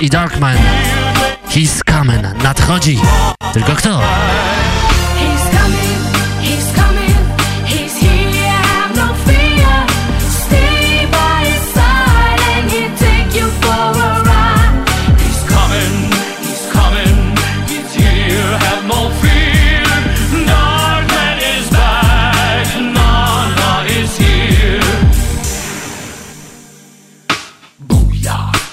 I Darkman. He's coming, nadchodzi. Tylko kto?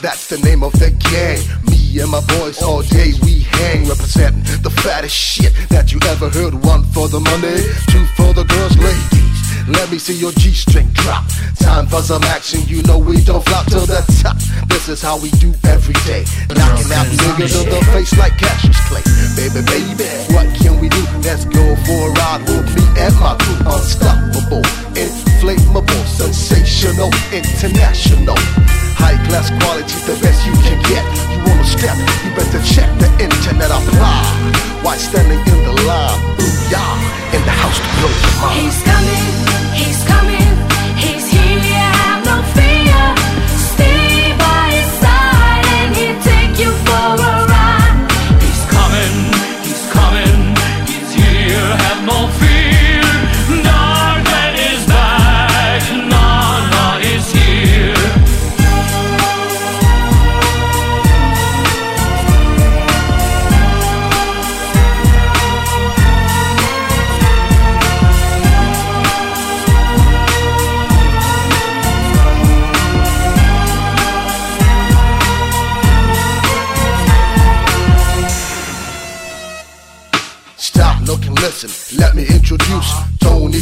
The name of the gang. Me and my boys all day we hang, representing the fattest shit that you ever heard. One for the money, two for the girls, ladies. Let me see your G-string drop. Time for some action, you know we don't flop to the top. This is how we do every day. Knocking out niggas in the face like Cassius Clay. Baby, baby, what can we do? Let's go for a ride with me and my crew. Unstoppable, inflammable, sensational, international. High class quality, the best you can get. You wanna step, you better check the internet apply. Why standing in the line? Booyah, in the house to blow your mind. He's coming, he's coming,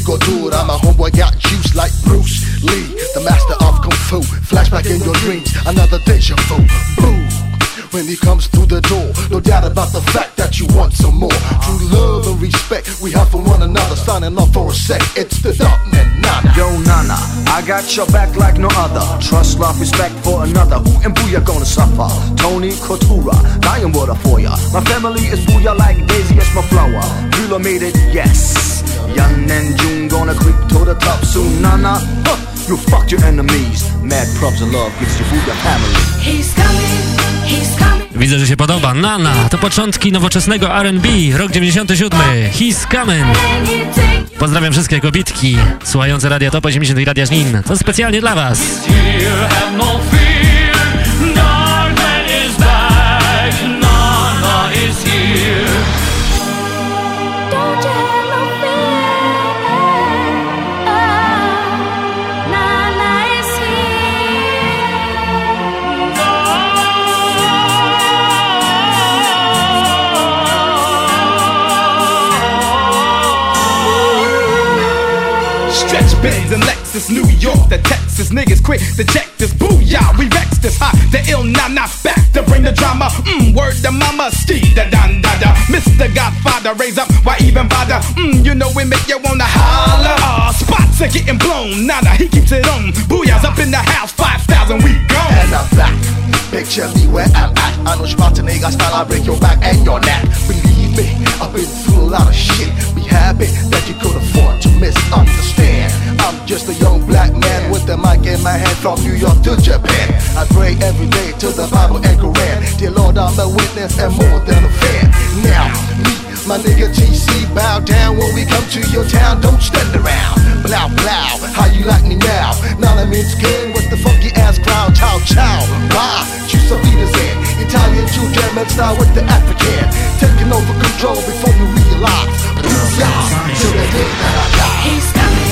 Tony Gordura. My homeboy got juice like Bruce Lee, the master of Kung Fu. Flashback in your dreams, another deja vu. Boo! when he comes through the door. No doubt about the fact that you want some more. True love and respect we have for one another. Signing off for a sec, it's the Darkman Nana. Yo, Nana, I got your back like no other. Trust, love, respect for another. Who and Booyah gonna suffer? Tony Kotura, dying water for ya. My family is Booyah like Daisy, it's my flower. It, yes. June gonna creep to the top soon, Nana. Huh. You fucked your enemies. Mad props and love gives you Booyah family. He's coming. Widzę, że się podoba. Nana to początki nowoczesnego R&B, rok 97. He's coming. Pozdrawiam wszystkie kobitki słuchające Radio Top 80 i Radia Żnin. To specjalnie dla was. Lexus, New York, the Texas niggas quick to check this booyah. We vex this hot, the ill nah nah back to bring the drama. Mmm, word to mama, ski da dan da da. Mr. Godfather, raise up, why even bother? Mmm, you know we make you wanna holler. Uh, spots are getting blown, nada, he keeps it on. Booyah's up in the house, 5,000, we gone. And I'm back. Picture me where I'm at. I know Schwarzenegger style, I break your back and your neck. Me, I've been through a lot of shit. Be happy that you could afford to misunderstand. I'm just a young black man with a mic in my hand from New York to Japan. I pray every day to the Bible and Quran. Dear Lord, I'm a witness and more than a fan. Now, my nigga TC, bow down when we come to your town. Don't stand around. Blow, blow, how you like me now? Now I mean skin with the funky ass crowd. Chow, chow, bye. Choose some leaders in. Italian, Jew, German style with the African. Taking over control before you realize. Booyah, till the day that I die.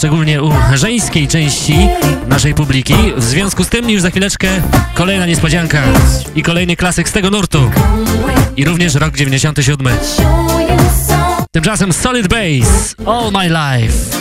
szczególnie u żeńskiej części naszej publiki. W związku z tym już za chwileczkę kolejna niespodzianka i kolejny klasyk z tego nurtu. I również rok 97. Tymczasem Solid Bass All My Life.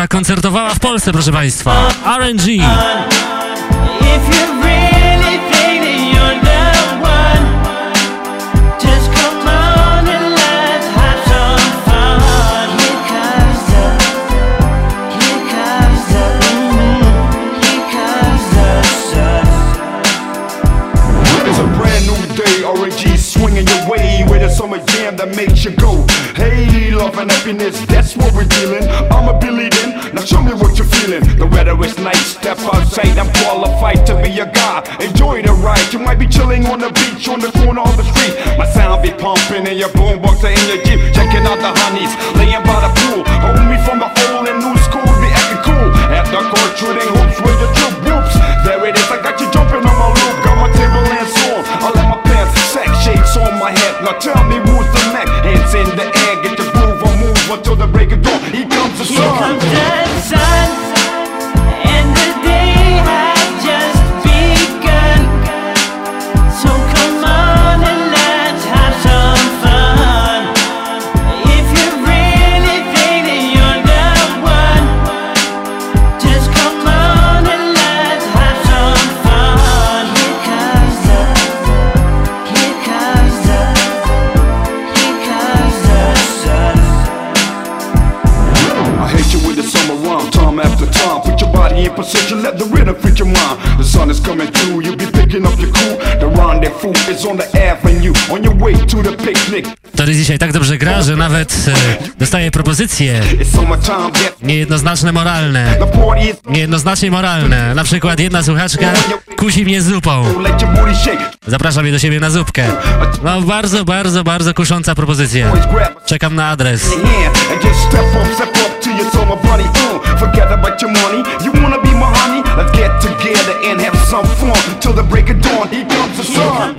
która koncertowała w Polsce, proszę Państwa. RNG. qualified to be a god. Enjoy the ride. You might be chilling on the beach, on the corner of the street. My sound be pumping and your boombox in your że nawet e, dostaję propozycje niejednoznaczne moralne. Niejednoznacznie moralne. Na przykład jedna słuchaczka kusi mnie zupą. Zapraszam je do siebie na zupkę. No bardzo, bardzo, bardzo kusząca propozycja. Czekam na adres.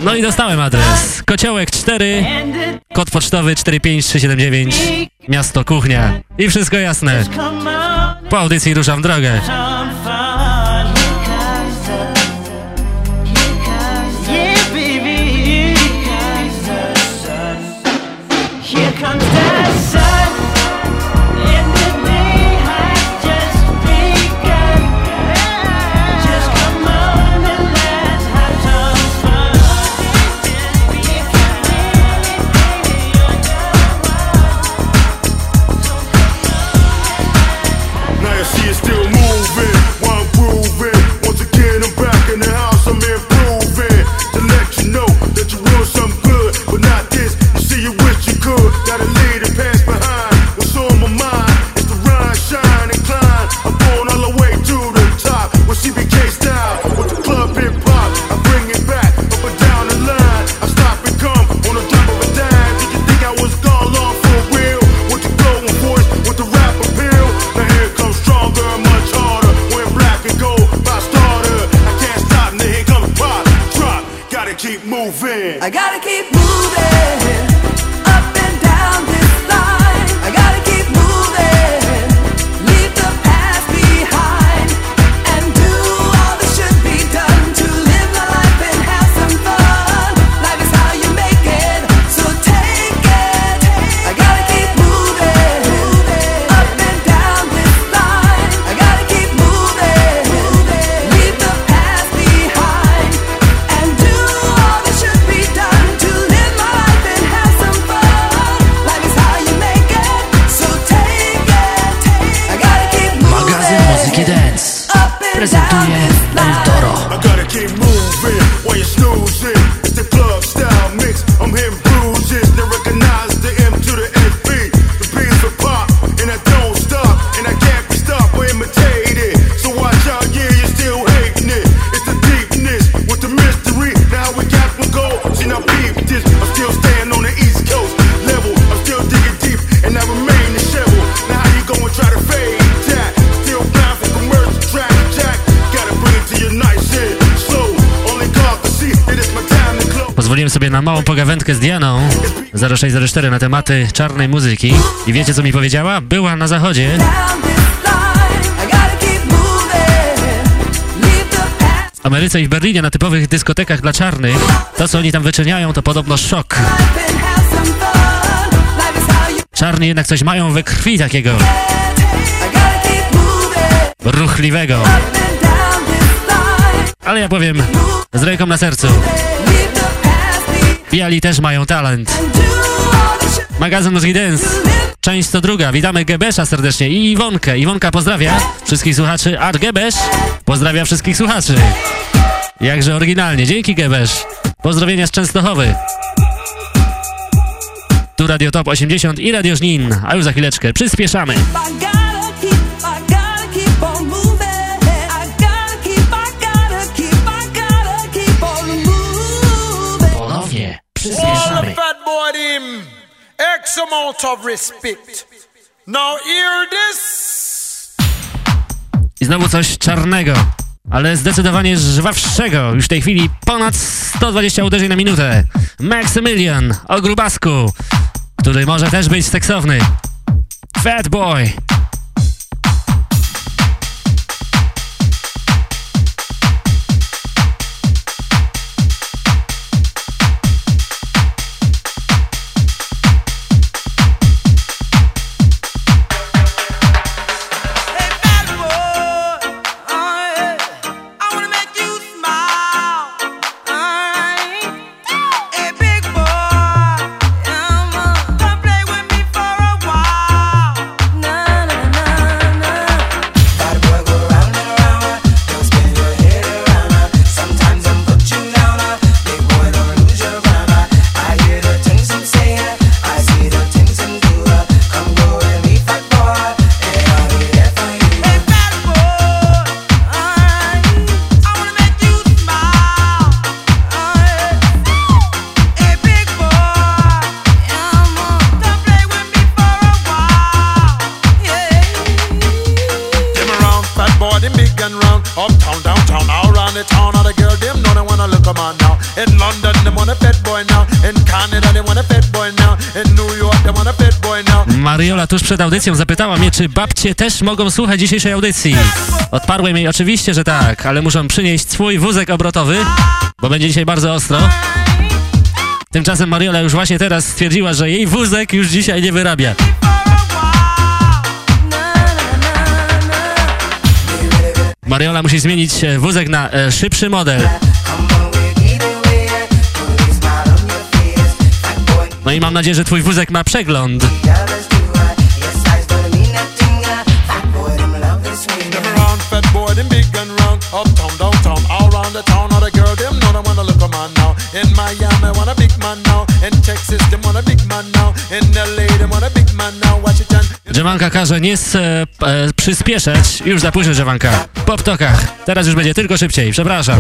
No i dostałem adres. Kociołek 4 kod pocztowy 45379, miasto kuchnia i wszystko jasne. Po audycji ruszam w drogę. Here comes down. gotta keep gawędkę z Dianą 0604 na tematy czarnej muzyki i wiecie co mi powiedziała? Była na zachodzie. W Ameryce i w Berlinie na typowych dyskotekach dla czarnych. To co oni tam wyczyniają to podobno szok. Czarni jednak coś mają we krwi takiego ruchliwego. Ale ja powiem z ręką na sercu. Biali też mają talent. Magazyn Dance, część to druga. Witamy Gebesza serdecznie i Iwonkę. Iwonka pozdrawia wszystkich słuchaczy, a Gebesz pozdrawia wszystkich słuchaczy. Jakże oryginalnie. Dzięki Gebesz. Pozdrowienia z Częstochowy. Tu Radio Top 80 i Radio Żnin, a już za chwileczkę przyspieszamy. X amount of respect. Now hear this. I znowu coś czarnego, ale zdecydowanie żwawszego. Już w tej chwili ponad 120 uderzeń na minutę. Maximilian o grubasku, który może też być seksowny. Fat boy. przed audycją zapytała mnie, czy babcie też mogą słuchać dzisiejszej audycji. Odparłem jej oczywiście, że tak, ale muszą przynieść swój wózek obrotowy, bo będzie dzisiaj bardzo ostro. Tymczasem Mariola już właśnie teraz stwierdziła, że jej wózek już dzisiaj nie wyrabia. Mariola musi zmienić e, wózek na e, szybszy model. No i mam nadzieję, że twój wózek ma przegląd. Żewanka każe nie e, e, przyspieszać. Już za późno, Żewanka. Po ptokach. Teraz już będzie tylko szybciej. Przepraszam.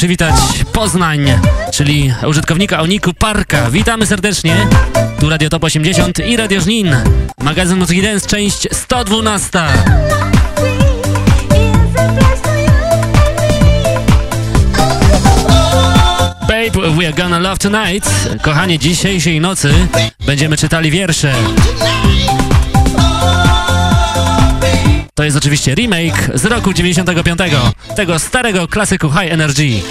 przywitać Poznań, czyli użytkownika Oniku Parka. Witamy serdecznie. Tu Radio Top 80 i Radio Żnin. Magazyn Muzyki Dance, część 112. Babe, we are gonna love tonight. Kochanie, dzisiejszej nocy będziemy czytali wiersze. To jest oczywiście remake z roku 95, tego starego klasyku High Energy.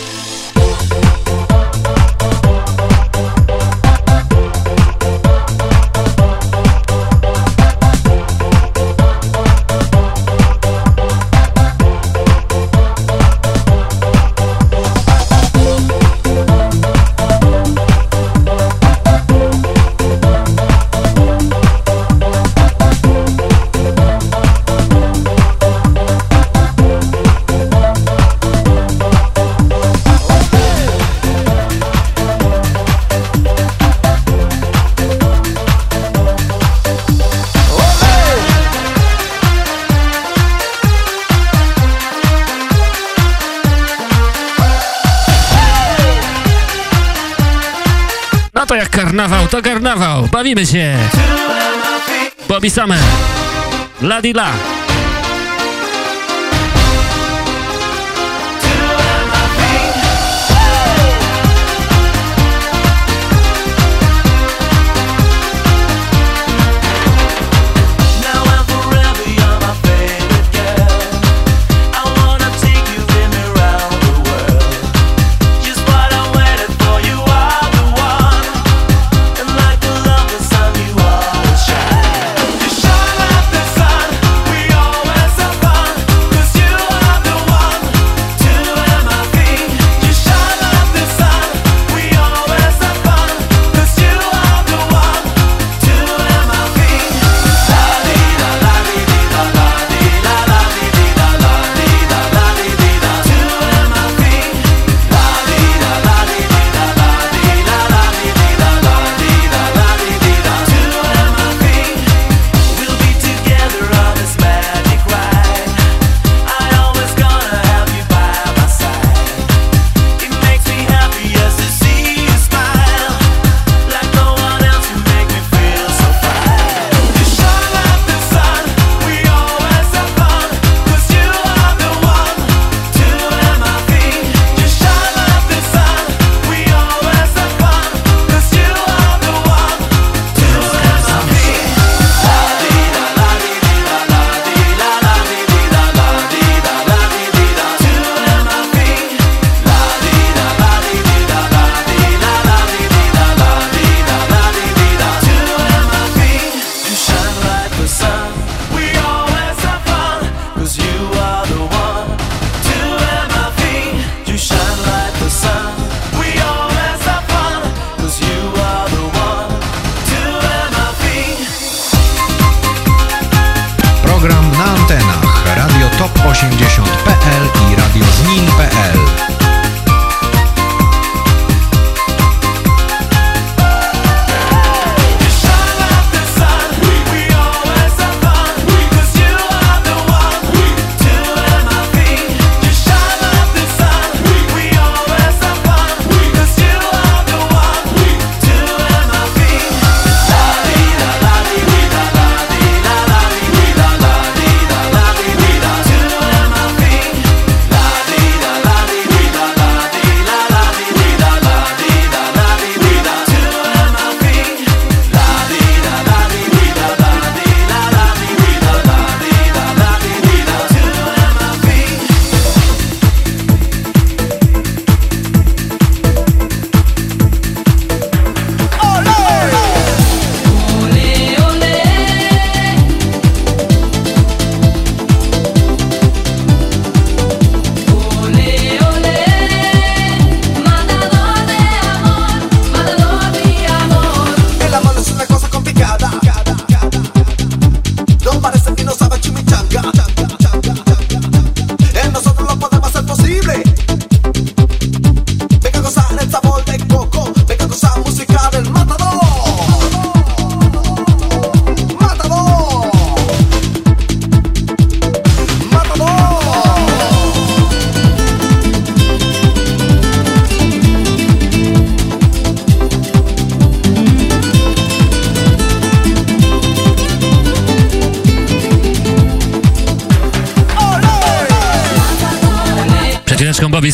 karnawał, to karnawał, bawimy się. Bobby Summer, la di la.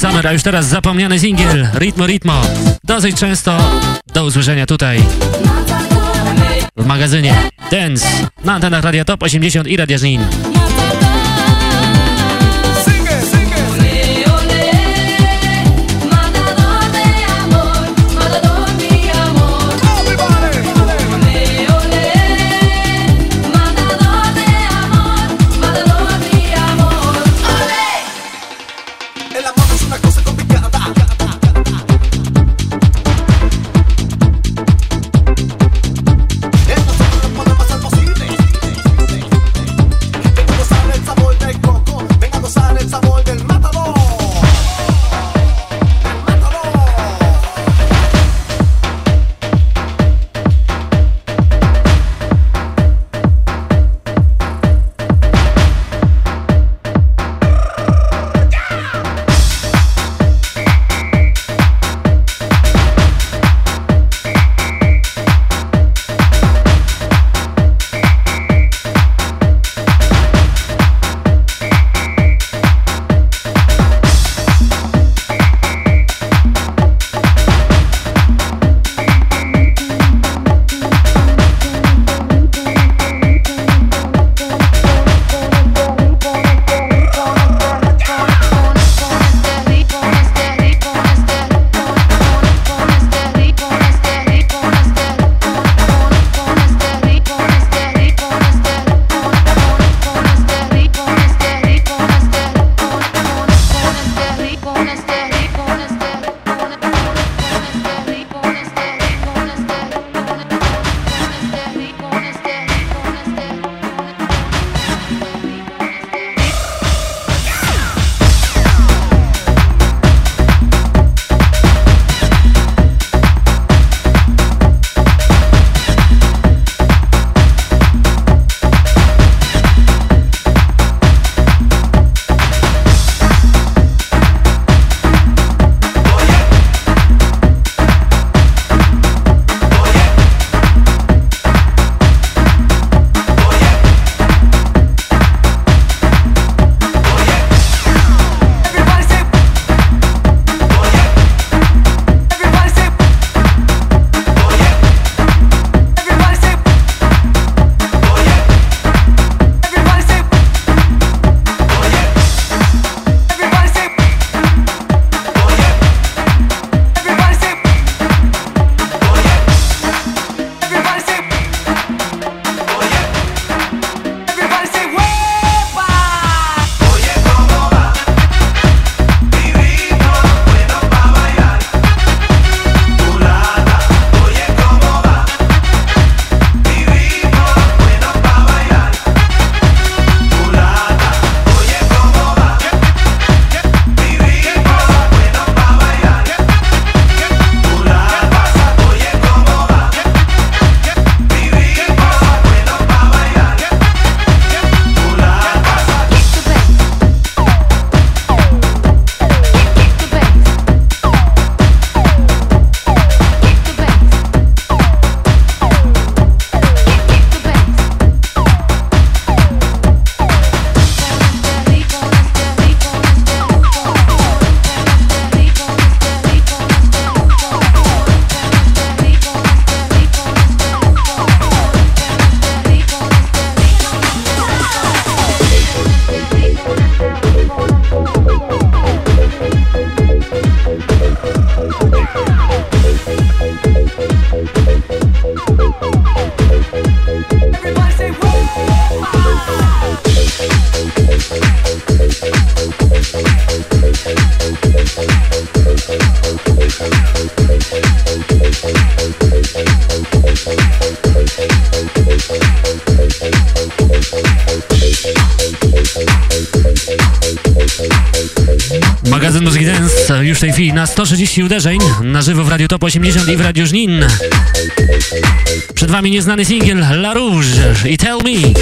Summer, a już teraz zapomniany singiel Ritmo Ritmo. Dosyć często do usłyszenia tutaj w magazynie Dance na antenach Radia Top 80 i Radia Żnin. 40 uderzeń na żywo w Radio Top 80 i w Radio Żnin. Przed Wami nieznany singiel La Rouge i Tell Me.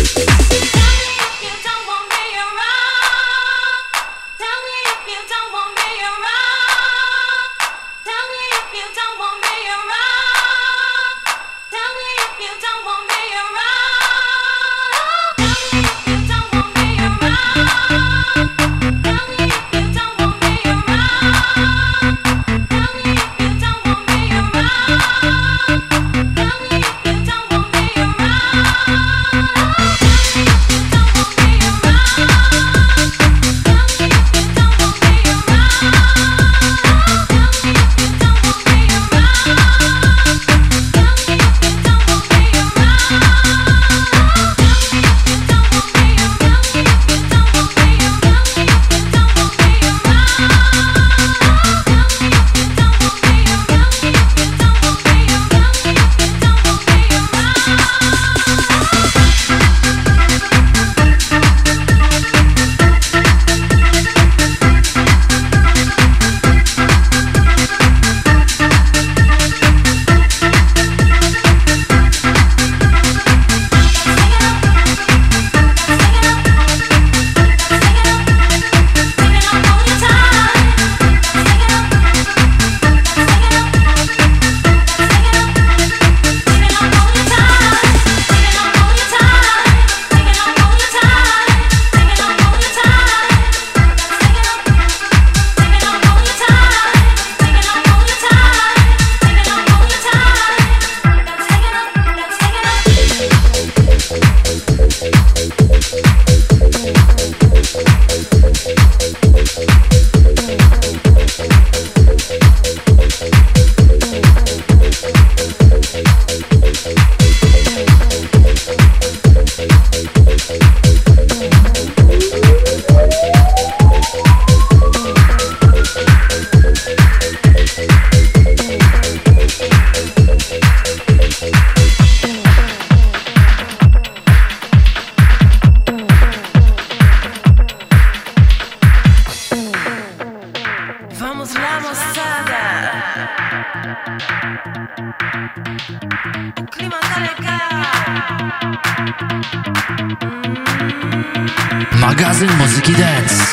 Magazyn muzyki dance.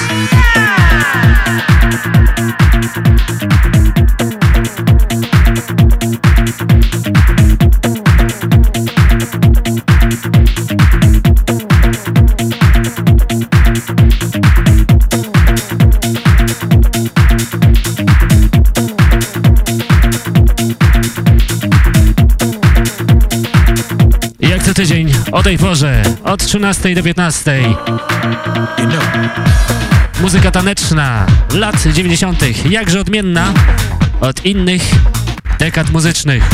I tej porze, od 13 do 15. Muzyka taneczna lat 90. Jakże odmienna od innych dekad muzycznych.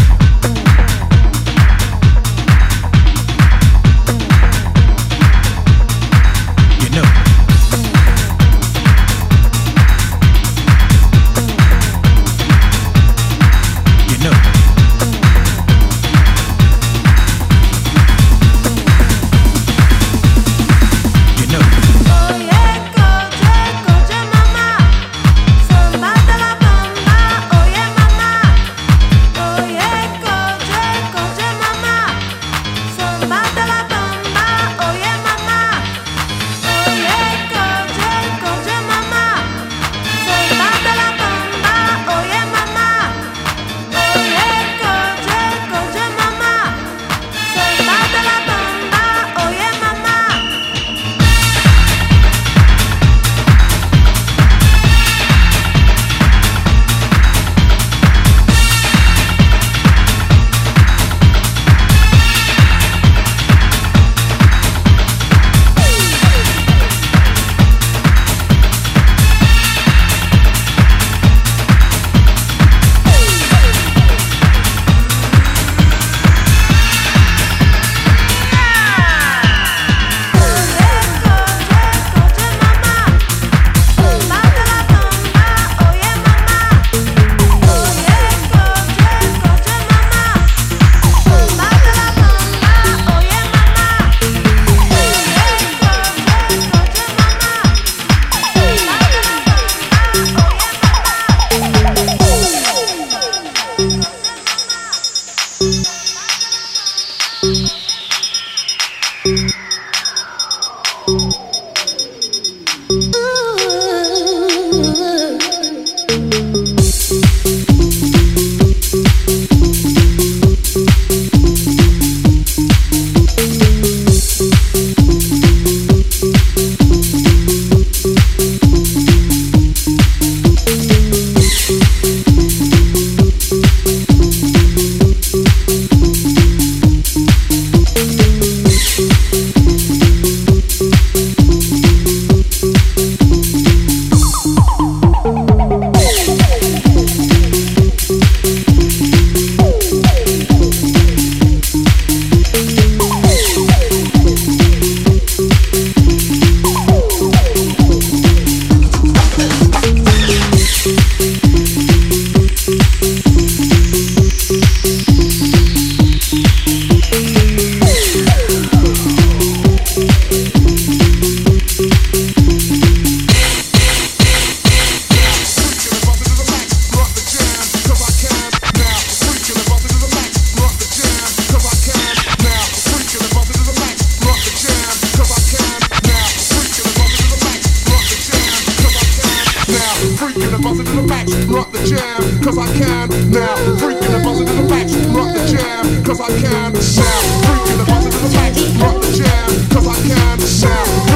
Jam, cause I can now. Freaking and buzzing to the max, rock the jam, cause I can now. Freaking and buzzing to the max, rock the jam, cause I can now.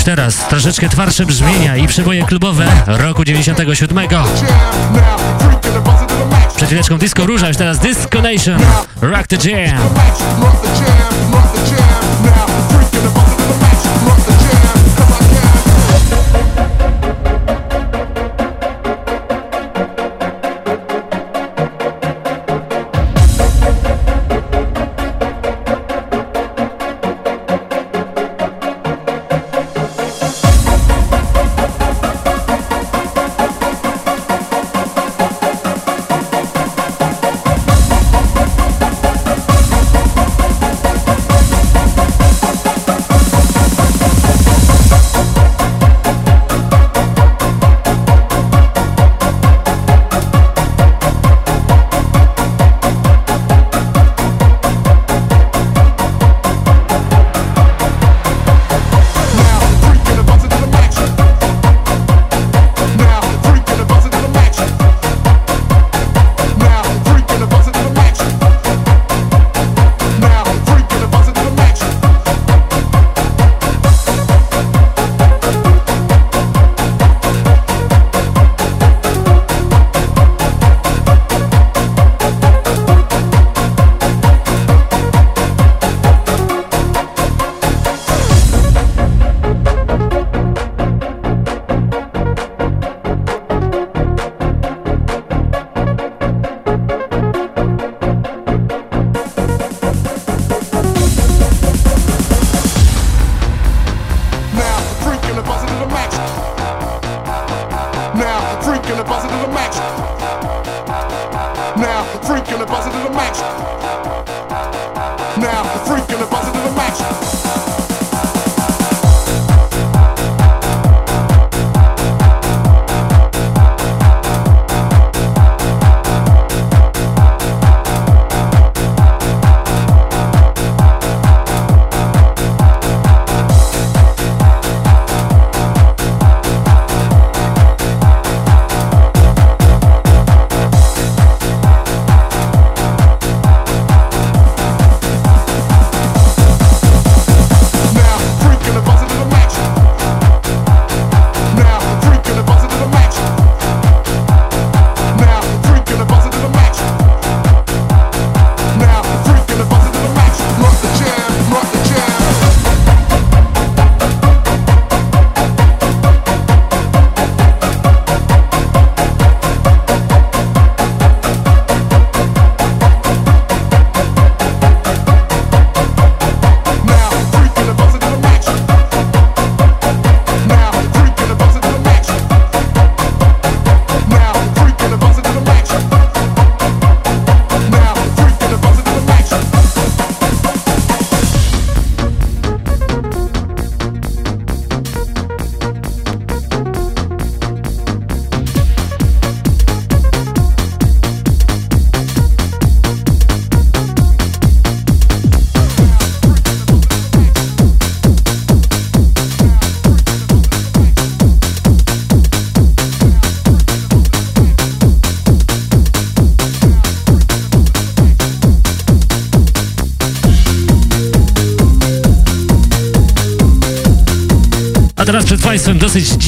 Już teraz troszeczkę twardsze brzmienia i przeboje klubowe roku 97. Przed chwileczką Disco Róża, już teraz Disco Nation, Rock the Jam.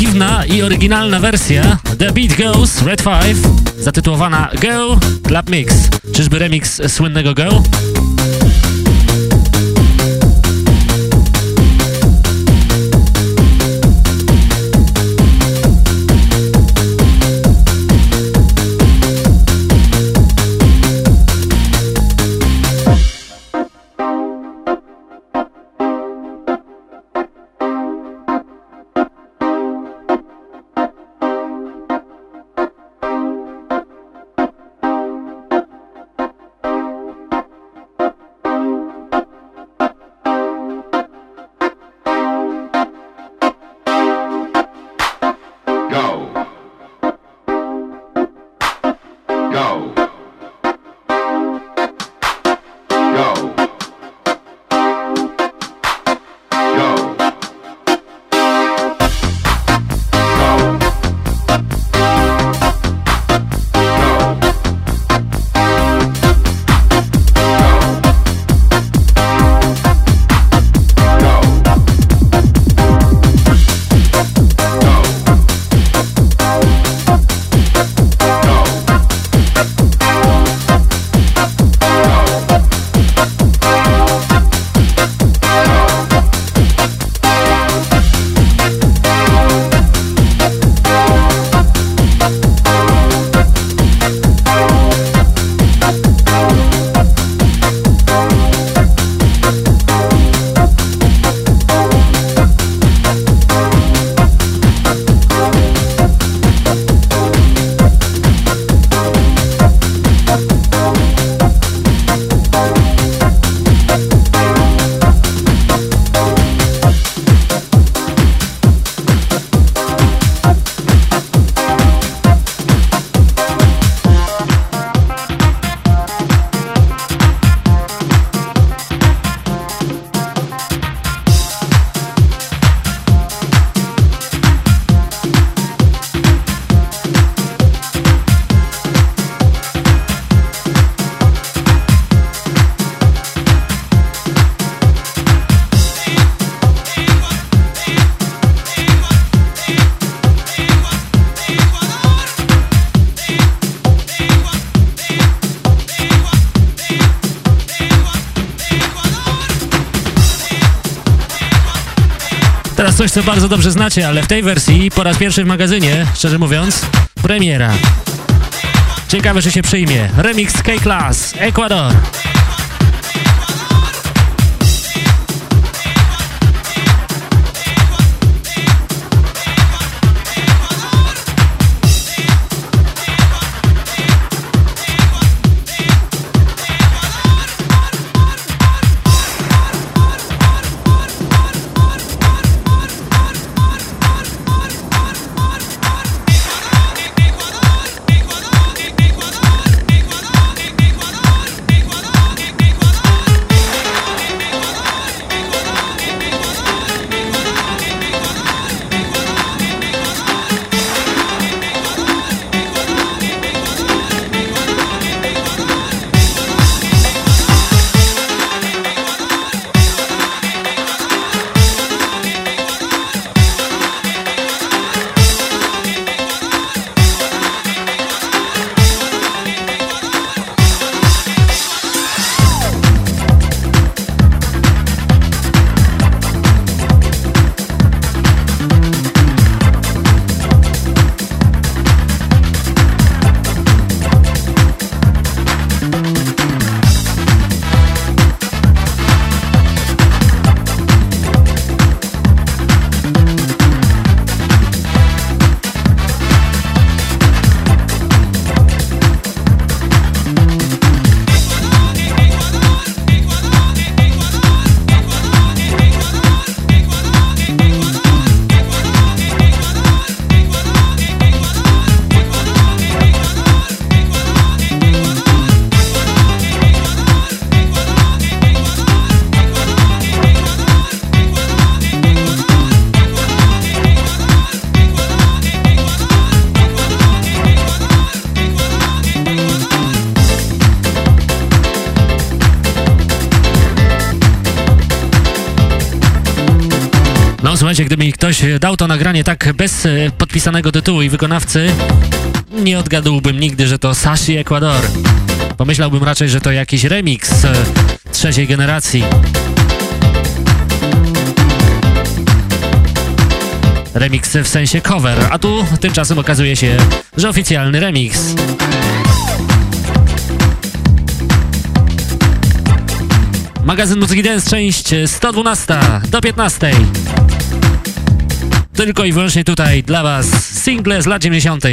Dziwna i oryginalna wersja The Beat Goes Red 5 zatytułowana Go Club Mix. Czyżby remix słynnego Go? Co bardzo dobrze znacie, ale w tej wersji po raz pierwszy w magazynie, szczerze mówiąc, premiera. Ciekawe, czy się przyjmie. Remix K-Class. Ecuador, Słuchajcie, gdyby mi ktoś dał to nagranie tak bez e, podpisanego tytułu i wykonawcy, nie odgadłbym nigdy, że to Sashi Ecuador. Pomyślałbym raczej, że to jakiś remix e, trzeciej generacji. Remix w sensie cover, a tu tymczasem okazuje się, że oficjalny remix. Magazyn Muzyki Dance, część 112 do 15. Tylko i wyłącznie tutaj dla Was single z lat 90.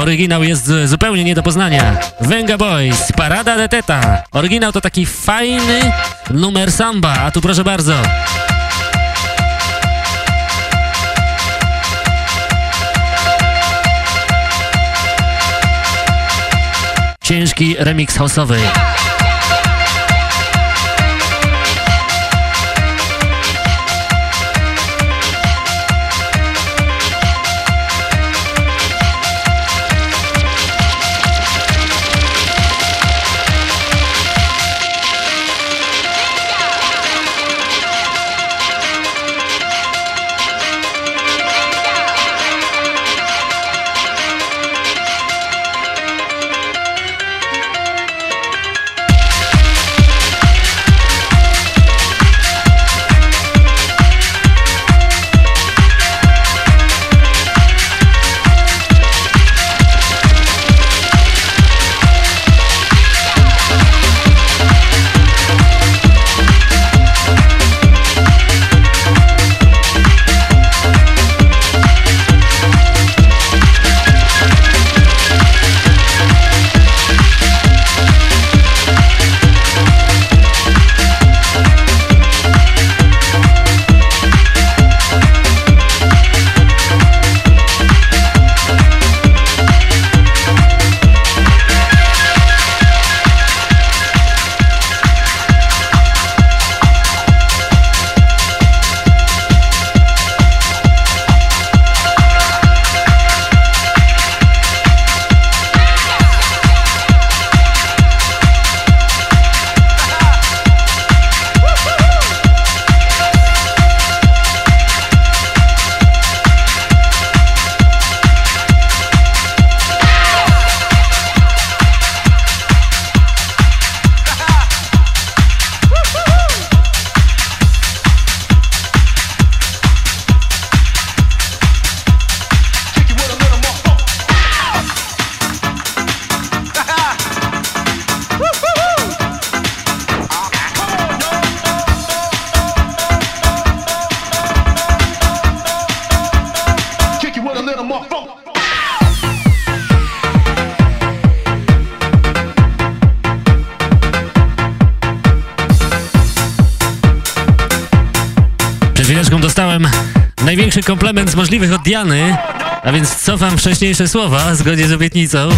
oryginał jest zupełnie nie do poznania. Venga Boys, Parada de Teta. Oryginał to taki fajny numer samba, a tu proszę bardzo. Ciężki remix house'owy. Największy komplement z możliwych od Diany, a więc cofam wcześniejsze słowa zgodnie z obietnicą.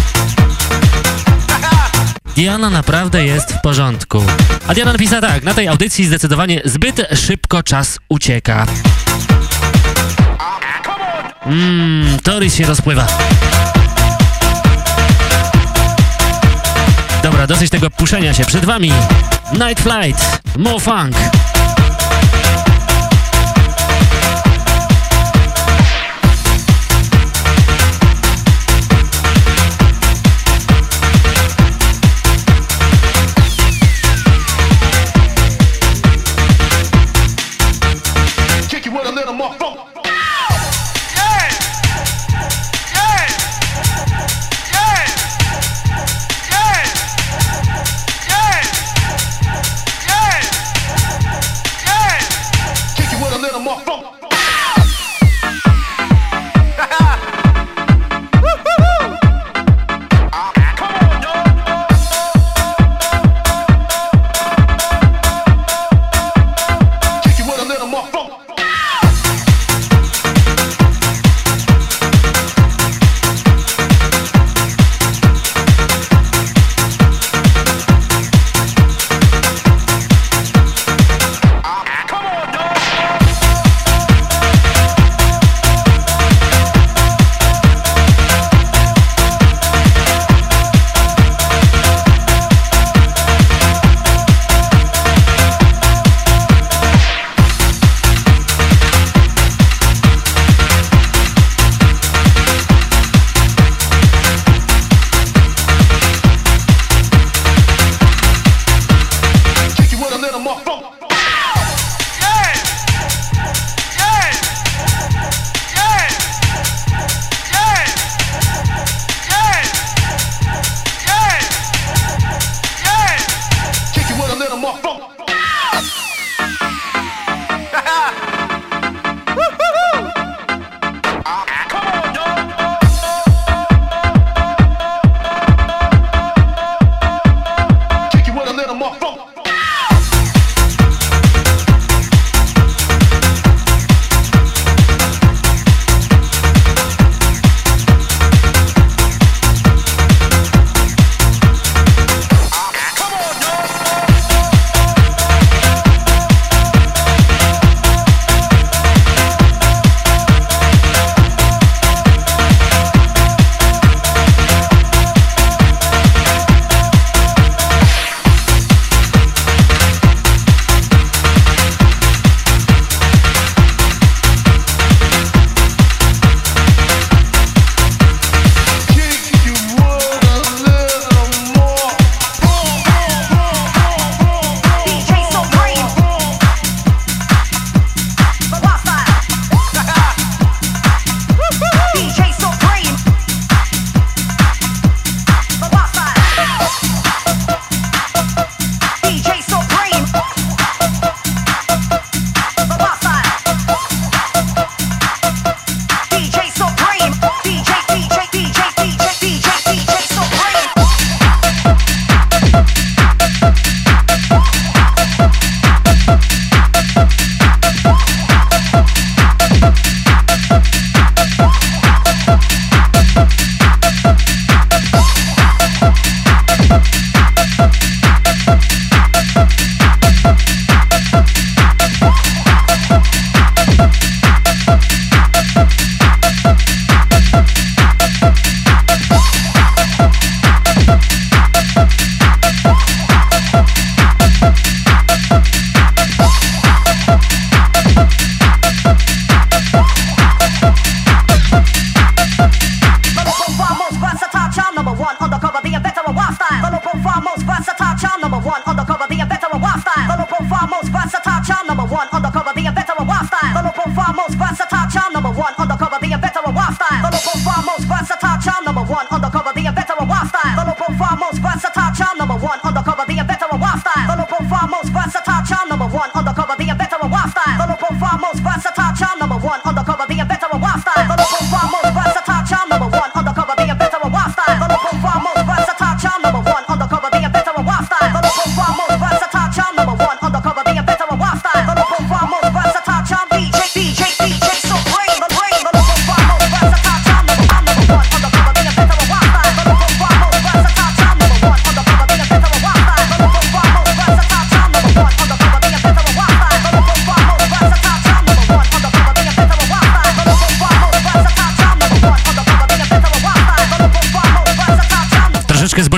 Diana naprawdę jest w porządku. A Diana napisała tak, na tej audycji zdecydowanie zbyt szybko czas ucieka. Mmm, Toris się rozpływa. Dobra, dosyć tego puszenia się. Przed wami Night Flight, Mo Funk.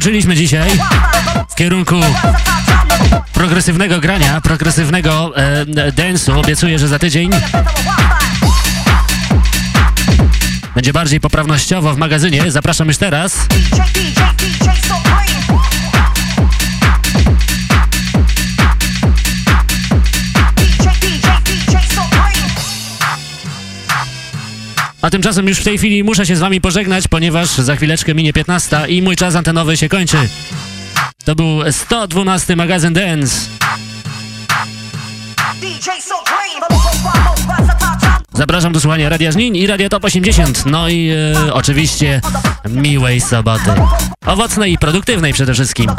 Troszeczkę zboczyliśmy dzisiaj w kierunku progresywnego grania, progresywnego e, dance'u. Obiecuję, że za tydzień będzie bardziej poprawnościowo w magazynie. Zapraszam już teraz. A tymczasem już w tej chwili muszę się z wami pożegnać, ponieważ za chwileczkę minie 15 i mój czas antenowy się kończy. To był 112 magazyn Dance. Zapraszam do słuchania Radia Żnin i Radia Top 80. No i e, oczywiście miłej soboty. Owocnej i produktywnej przede wszystkim.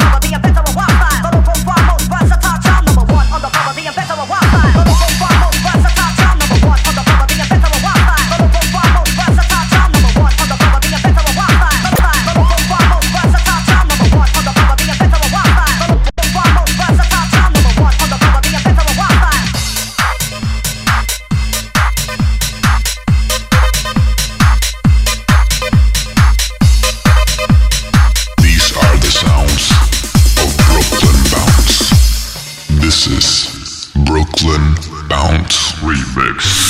Mix.